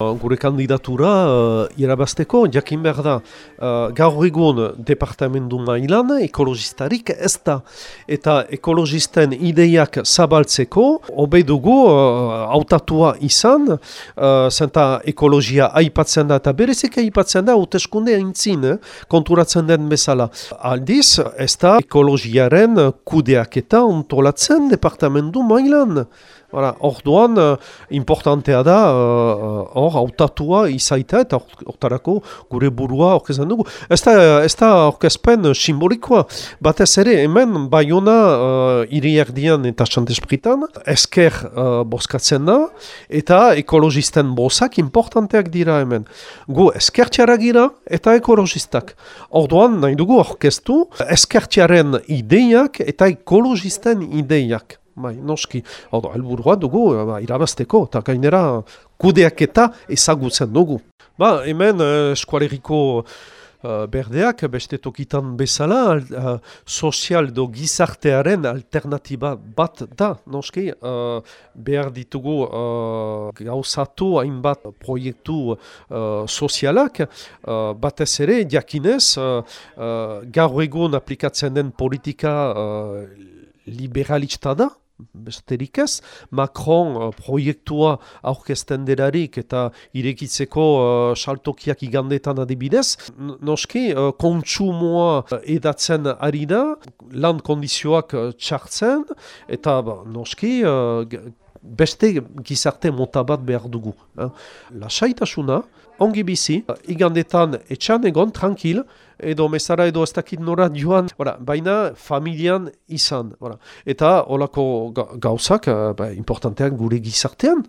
Gure kandidatura uh, irabazteko, jakin behar da, uh, gaur egun departamentu mailan ekologistarik ez da. Eta ekologisten ideiak zabaltzeko, hobe dugu uh, autatua izan, uh, zenta ekologia aipatzen da eta berezik aipatzen da, uteskunde aintzin, eh, konturatzen den bezala. Aldiz, ez da ekologiaren kudeak ontolatzen departamentu mailan. Hora, orduan, uh, importantea da, uh, hor, hautatua izaita eta hortarako gure burua orkezan dugu. Ez da, ez da orkezpen simbolikoa, batez ere, hemen, baiona uh, iriak dian eta xantespritan, esker uh, boskatzen da, eta ekologisten bozak importanteak dira hemen. Gu eskertxara gira eta ekologistak. Orduan, nahi dugu orkestu, eskertxaren ideiak eta ekologisten ideiak. Bai, noski, hau helburua dugu, ba, irabazteko, eta gainera kudeak eta ezagutzen dugu. Ba, hemen eh, eskualeriko uh, berdeak, beste tokitan bezala, uh, sozial do gizartearen alternatiba bat da, noski, uh, behar ditugu uh, gauzatu hainbat proiektu uh, sozialak, uh, batez ere, diakinez, uh, uh, gaur egun aplikatzen den politika uh, liberalista da, besterik ez, Macron uh, proiektua aurkezten derarik eta irekitzeko uh, saltokiak igandetan adibidez, noski uh, kontsumoa uh, edatzen ari da, lan kondizioak uh, txartzen, eta ba, noski uh, beste gizarte mota bat behar dugu. Eh? Lasaitasuna, ongi bizi, igandetan etxan egon, tranquil, edo mesara edo ez dakit nora joan, Ora, baina familian izan. Ora. Eta olako gauzak, uh, ba, importanteak gure gizartean,